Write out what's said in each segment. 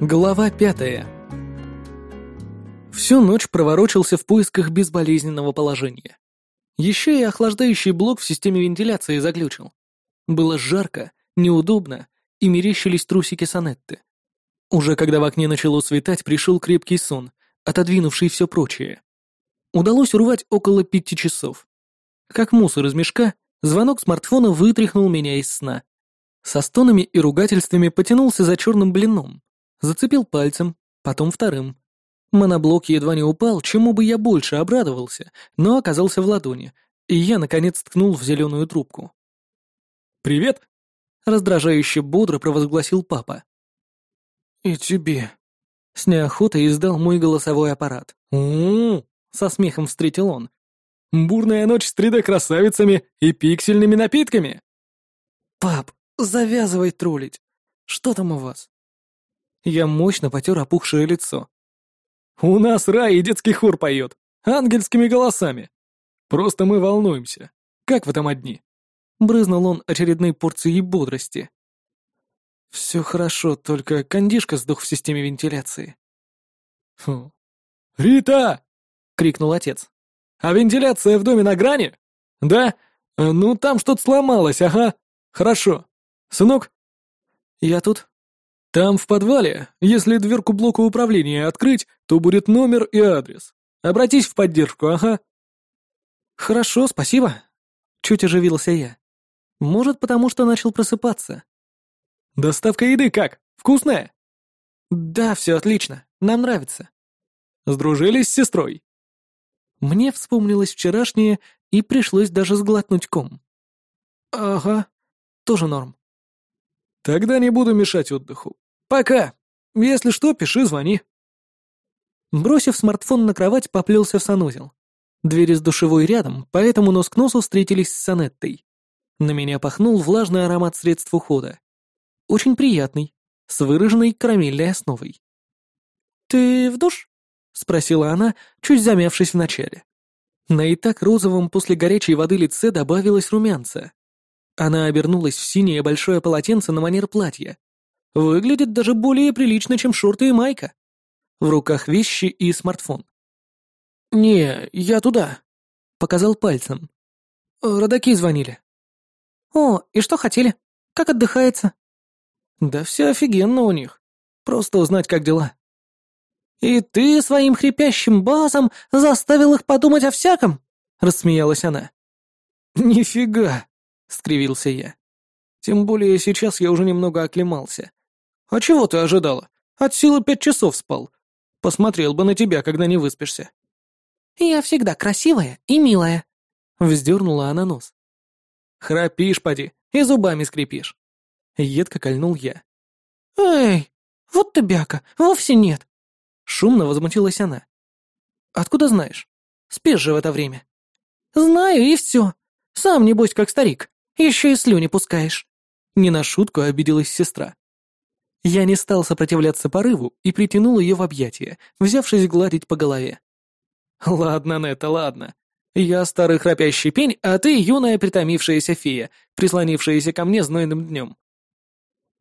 Глава пятая. Всю ночь проворочился в поисках безболезненного положения. Еще и охлаждающий блок в системе вентиляции заглючил. Было жарко, неудобно, и мерещились трусики Санетты. Уже когда в окне начало светать, пришел крепкий сон, отодвинувший все прочее. Удалось урвать около пяти часов. Как мусор из мешка, звонок смартфона вытряхнул меня из сна. Со стонами и ругательствами потянулся за черным блином, Зацепил пальцем, потом вторым. Моноблок едва не упал, чему бы я больше обрадовался, но оказался в ладони, и я, наконец, ткнул в зеленую трубку. «Привет!» — раздражающе бодро провозгласил папа. «И тебе!» — с неохотой издал мой голосовой аппарат. у со смехом встретил он. «Бурная ночь с 3D-красавицами и пиксельными напитками!» «Пап, завязывай троллить. Что там у вас?» Я мощно потер опухшее лицо. «У нас рай и детский хор поет. Ангельскими голосами. Просто мы волнуемся. Как вы там одни?» Брызнул он очередной порцией бодрости. «Все хорошо, только кондишка сдох в системе вентиляции». «Фу. «Рита!» — крикнул отец. «А вентиляция в доме на грани? Да? Ну, там что-то сломалось, ага. Хорошо. Сынок?» «Я тут», там, в подвале, если дверку блока управления открыть, то будет номер и адрес. Обратись в поддержку, ага». «Хорошо, спасибо», — чуть оживился я. «Может, потому что начал просыпаться». «Доставка еды как? Вкусная?» «Да, все отлично. Нам нравится». «Сдружились с сестрой?» Мне вспомнилось вчерашнее, и пришлось даже сглотнуть ком. «Ага, тоже норм. Тогда не буду мешать отдыху. Пока. Если что, пиши, звони. Бросив смартфон на кровать, поплелся в санузел. Двери с душевой рядом, поэтому нос к носу встретились с Санеттой. На меня пахнул влажный аромат средств ухода. Очень приятный, с выраженной карамельной основой. «Ты в душ?» — спросила она, чуть замявшись вначале. На и так розовом после горячей воды лице добавилось румянца. Она обернулась в синее большое полотенце на манер платья. Выглядит даже более прилично, чем шорты и майка. В руках вещи и смартфон. «Не, я туда», — показал пальцем. «Родаки звонили». «О, и что хотели? Как отдыхается?» «Да все офигенно у них. Просто узнать, как дела». «И ты своим хрипящим басом заставил их подумать о всяком?» — рассмеялась она. «Нифига!» — скривился я. «Тем более сейчас я уже немного оклемался. А чего ты ожидала? От силы пять часов спал. Посмотрел бы на тебя, когда не выспишься». «Я всегда красивая и милая», — вздернула она нос. «Храпишь, поди, и зубами скрипишь». Едко кольнул я. «Эй, вот ты бяка, вовсе нет». Шумно возмутилась она. «Откуда знаешь? Спишь же в это время». «Знаю, и все. Сам, небось, как старик. Еще и слюни пускаешь». Не на шутку обиделась сестра. Я не стал сопротивляться порыву и притянул ее в объятия, взявшись гладить по голове. «Ладно, Нета, ладно. Я старый храпящий пень, а ты юная притомившаяся фея, прислонившаяся ко мне знойным днем».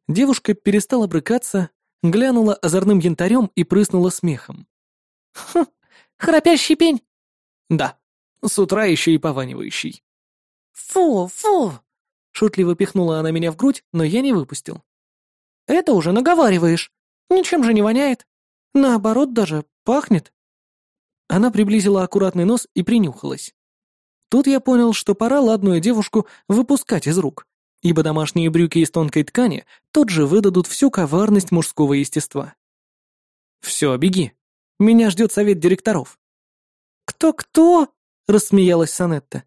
Девушка перестала брыкаться, глянула озорным янтарем и прыснула смехом. «Хм, храпящий пень?» «Да, с утра еще и пованивающий». «Фу, фу!» Шутливо пихнула она меня в грудь, но я не выпустил. «Это уже наговариваешь. Ничем же не воняет. Наоборот, даже пахнет». Она приблизила аккуратный нос и принюхалась. Тут я понял, что пора ладную девушку выпускать из рук, ибо домашние брюки из тонкой ткани тут же выдадут всю коварность мужского естества. «Все, беги. Меня ждет совет директоров». «Кто-кто?» — рассмеялась Санетта.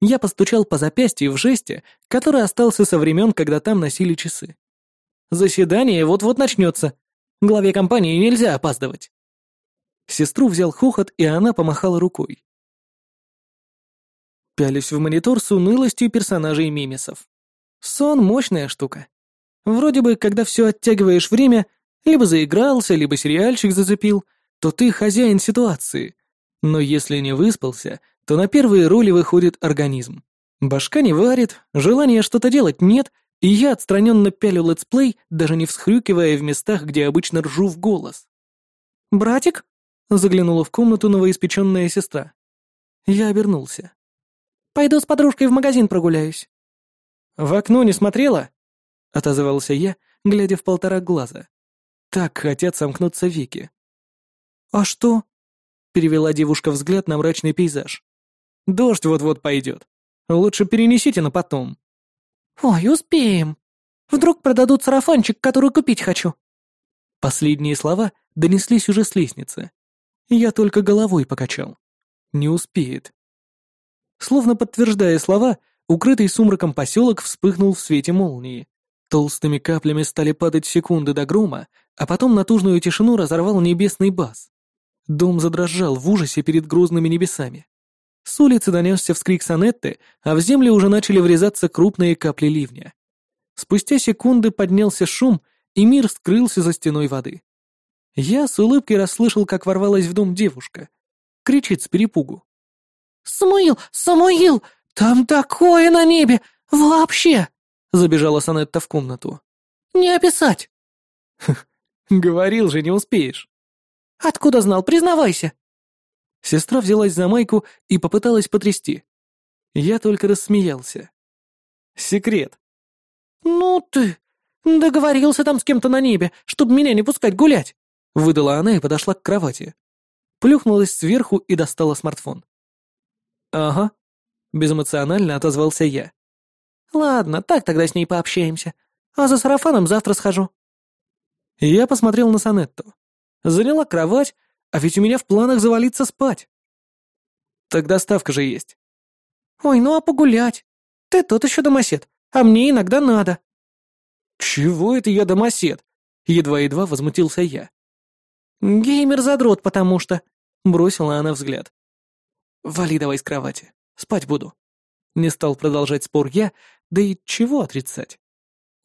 Я постучал по запястью в жесте, который остался со времен, когда там носили часы. Заседание вот-вот начнется. Главе компании нельзя опаздывать. Сестру взял хохот, и она помахала рукой. Пялись в монитор с унылостью персонажей мимесов. Сон — мощная штука. Вроде бы, когда все оттягиваешь время, либо заигрался, либо сериальчик зацепил, то ты хозяин ситуации. Но если не выспался, то на первые роли выходит организм. Башка не варит, желания что-то делать нет, И я отстраненно пялю летсплей, даже не всхрюкивая в местах, где обычно ржу в голос. «Братик?» — заглянула в комнату новоиспеченная сестра. Я обернулся. «Пойду с подружкой в магазин прогуляюсь». «В окно не смотрела?» — отозвался я, глядя в полтора глаза. Так хотят сомкнуться веки. «А что?» — перевела девушка взгляд на мрачный пейзаж. «Дождь вот-вот пойдет. Лучше перенесите на потом». «Ой, успеем. Вдруг продадут сарафанчик, который купить хочу». Последние слова донеслись уже с лестницы. Я только головой покачал. Не успеет. Словно подтверждая слова, укрытый сумраком поселок вспыхнул в свете молнии. Толстыми каплями стали падать секунды до грома, а потом натужную тишину разорвал небесный бас. Дом задрожал в ужасе перед грозными небесами. С улицы донесся вскрик Санетты, а в землю уже начали врезаться крупные капли ливня. Спустя секунды поднялся шум, и мир скрылся за стеной воды. Я с улыбкой расслышал, как ворвалась в дом девушка. Кричит с перепугу. «Самуил! Самуил! Там такое на небе! Вообще!» Забежала Санетта в комнату. «Не описать!» «Говорил же, не успеешь!» «Откуда знал? Признавайся!» Сестра взялась за майку и попыталась потрясти. Я только рассмеялся. «Секрет!» «Ну ты! Договорился там с кем-то на небе, чтобы меня не пускать гулять!» Выдала она и подошла к кровати. Плюхнулась сверху и достала смартфон. «Ага», — безэмоционально отозвался я. «Ладно, так тогда с ней пообщаемся. А за сарафаном завтра схожу». Я посмотрел на Санетту. Заняла кровать, а ведь у меня в планах завалиться спать. Так доставка же есть. Ой, ну а погулять? Ты тот еще домосед, а мне иногда надо. Чего это я домосед? Едва-едва возмутился я. Геймер-задрот, потому что... Бросила она взгляд. Вали давай с кровати, спать буду. Не стал продолжать спор я, да и чего отрицать?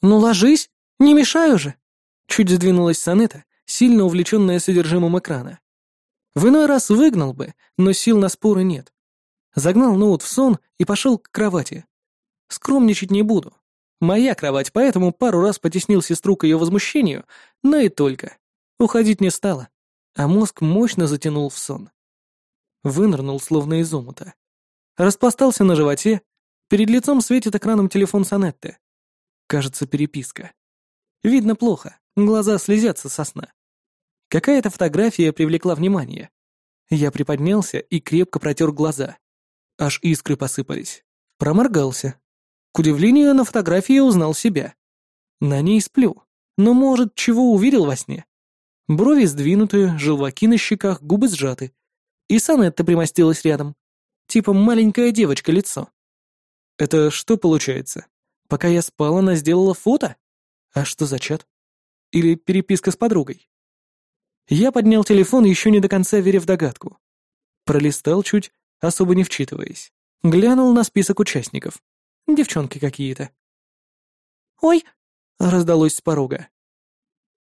Ну ложись, не мешаю же. Чуть сдвинулась Санета, сильно увлеченная содержимым экрана. В иной раз выгнал бы, но сил на споры нет. Загнал ноут в сон и пошел к кровати. Скромничать не буду. Моя кровать, поэтому пару раз потеснил сестру к ее возмущению, но и только. Уходить не стало, а мозг мощно затянул в сон. Вынырнул, словно из омута. Распластался на животе, перед лицом светит экраном телефон Санетты. Кажется, переписка. Видно плохо, глаза слезятся со сна. Какая-то фотография привлекла внимание. Я приподнялся и крепко протер глаза. Аж искры посыпались. Проморгался. К удивлению, на фотографии узнал себя. На ней сплю. Но, может, чего увидел во сне? Брови сдвинуты, желваки на щеках, губы сжаты. И Санетта примостилась рядом. Типа маленькая девочка лицо. Это что получается? Пока я спал, она сделала фото? А что за чат? Или переписка с подругой? Я поднял телефон, еще не до конца веря в догадку. Пролистал чуть, особо не вчитываясь. Глянул на список участников. Девчонки какие-то. «Ой!» — раздалось с порога.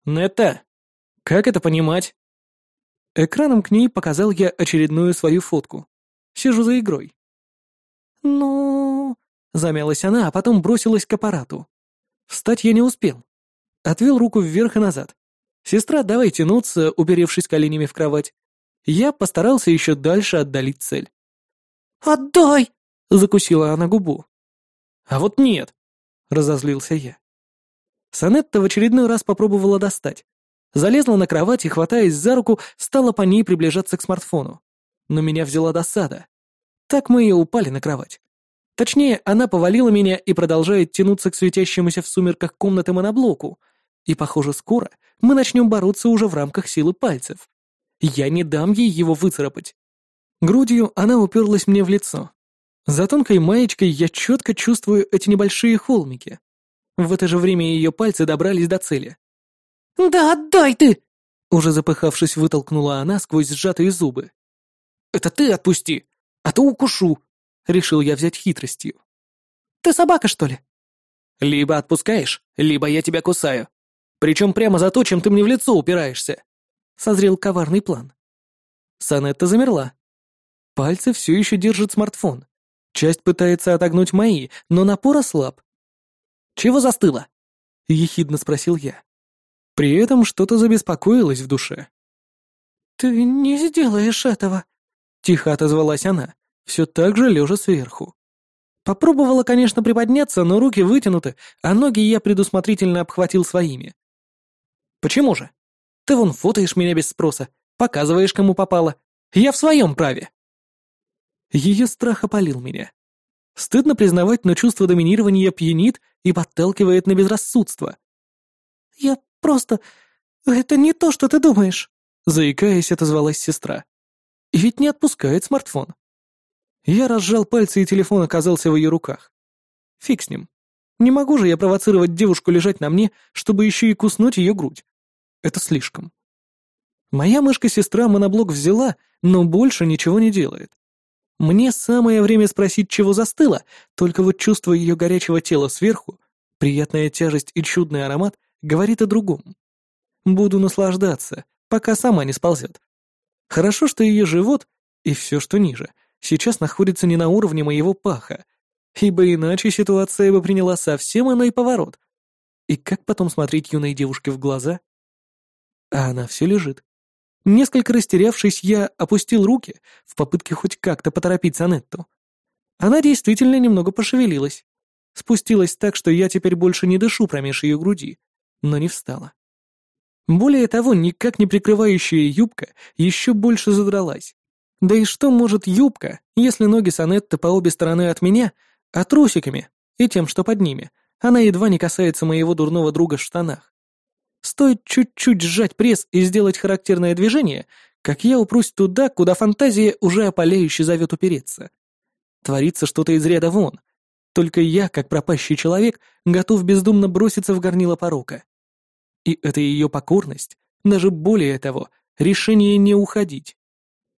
«Нетта, как это понимать?» Экраном к ней показал я очередную свою фотку. Сижу за игрой. «Ну...» — замялась она, а потом бросилась к аппарату. Встать я не успел. Отвел руку вверх и назад. Сестра давай тянуться, уперевшись коленями в кровать. Я постарался еще дальше отдалить цель. «Отдай!» — закусила она губу. «А вот нет!» — разозлился я. Санетта в очередной раз попробовала достать. Залезла на кровать и, хватаясь за руку, стала по ней приближаться к смартфону. Но меня взяла досада. Так мы и упали на кровать. Точнее, она повалила меня и продолжает тянуться к светящемуся в сумерках комнаты моноблоку. И, похоже, скоро мы начнем бороться уже в рамках силы пальцев. Я не дам ей его выцарапать. Грудью она уперлась мне в лицо. За тонкой маечкой я четко чувствую эти небольшие холмики. В это же время ее пальцы добрались до цели. «Да отдай ты!» Уже запыхавшись, вытолкнула она сквозь сжатые зубы. «Это ты отпусти, а то укушу!» Решил я взять хитростью. «Ты собака, что ли?» «Либо отпускаешь, либо я тебя кусаю. Причем прямо за то, чем ты мне в лицо упираешься. Созрел коварный план. Санетта замерла. Пальцы все еще держат смартфон. Часть пытается отогнуть мои, но напор ослаб. Чего застыло?» — ехидно спросил я. При этом что-то забеспокоилось в душе. «Ты не сделаешь этого», — тихо отозвалась она, все так же лежа сверху. Попробовала, конечно, приподняться, но руки вытянуты, а ноги я предусмотрительно обхватил своими. «Почему же? Ты вон фотоешь меня без спроса, показываешь, кому попало. Я в своем праве». Ее страх опалил меня. Стыдно признавать, но чувство доминирования пьянит и подталкивает на безрассудство. «Я просто... Это не то, что ты думаешь», — заикаясь, отозвалась сестра. И ведь не отпускает смартфон. Я разжал пальцы, и телефон оказался в ее руках. Фиг с ним. Не могу же я провоцировать девушку лежать на мне, чтобы еще и куснуть ее грудь. Это слишком. Моя мышка-сестра моноблок взяла, но больше ничего не делает. Мне самое время спросить, чего застыло, только вот чувство ее горячего тела сверху, приятная тяжесть и чудный аромат говорит о другом. Буду наслаждаться, пока сама не сползет. Хорошо, что ее живот и все, что ниже, сейчас находится не на уровне моего паха, ибо иначе ситуация бы приняла совсем иной поворот. И как потом смотреть юной девушке в глаза? А она все лежит. Несколько растерявшись, я опустил руки в попытке хоть как-то поторопить Санетту. Она действительно немного пошевелилась. Спустилась так, что я теперь больше не дышу промеж ее груди, но не встала. Более того, никак не прикрывающая юбка еще больше задралась. Да и что может юбка, если ноги Санетты по обе стороны от меня, а трусиками и тем, что под ними, она едва не касается моего дурного друга в штанах. Стоит чуть-чуть сжать пресс и сделать характерное движение, как я упрусь туда, куда фантазия уже опаляюще зовет упереться. Творится что-то из ряда вон. Только я, как пропащий человек, готов бездумно броситься в горнило порока. И это ее покорность, даже более того, решение не уходить.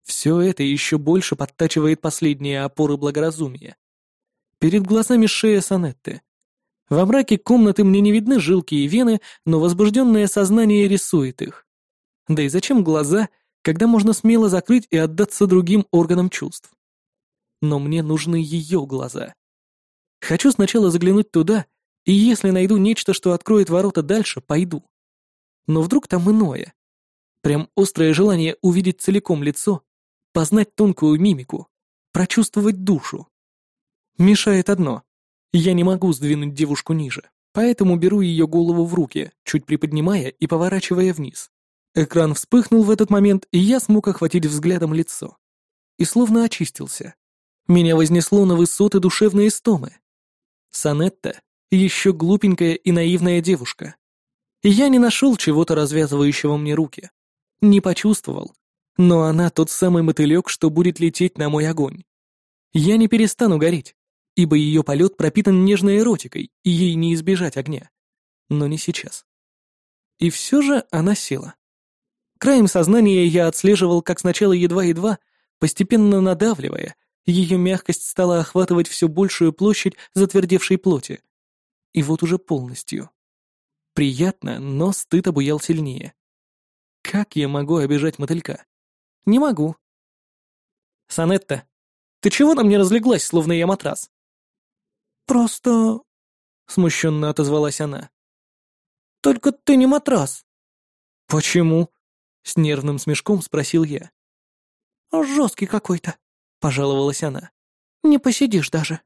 Все это еще больше подтачивает последние опоры благоразумия. Перед глазами шея Санетты. Во мраке комнаты мне не видны жилки и вены, но возбужденное сознание рисует их. Да и зачем глаза, когда можно смело закрыть и отдаться другим органам чувств? Но мне нужны ее глаза. Хочу сначала заглянуть туда, и если найду нечто, что откроет ворота дальше, пойду. Но вдруг там иное. Прям острое желание увидеть целиком лицо, познать тонкую мимику, прочувствовать душу. Мешает одно. Я не могу сдвинуть девушку ниже, поэтому беру ее голову в руки, чуть приподнимая и поворачивая вниз. Экран вспыхнул в этот момент, и я смог охватить взглядом лицо. И словно очистился. Меня вознесло на высоты душевной истомы. Санетта — еще глупенькая и наивная девушка. Я не нашел чего-то развязывающего мне руки. Не почувствовал. Но она тот самый мотылек, что будет лететь на мой огонь. Я не перестану гореть, ибо ее полет пропитан нежной эротикой, и ей не избежать огня. Но не сейчас. И все же она села. Краем сознания я отслеживал, как сначала едва-едва, постепенно надавливая, ее мягкость стала охватывать все большую площадь затвердевшей плоти. И вот уже полностью. Приятно, но стыд обуял сильнее. Как я могу обижать мотылька? Не могу. Санетта, ты чего на мне разлеглась, словно я матрас? Просто... Смущенно отозвалась она. Только ты не матрас. Почему? С нервным смешком спросил я. Жесткий какой-то, пожаловалась она. Не посидишь даже.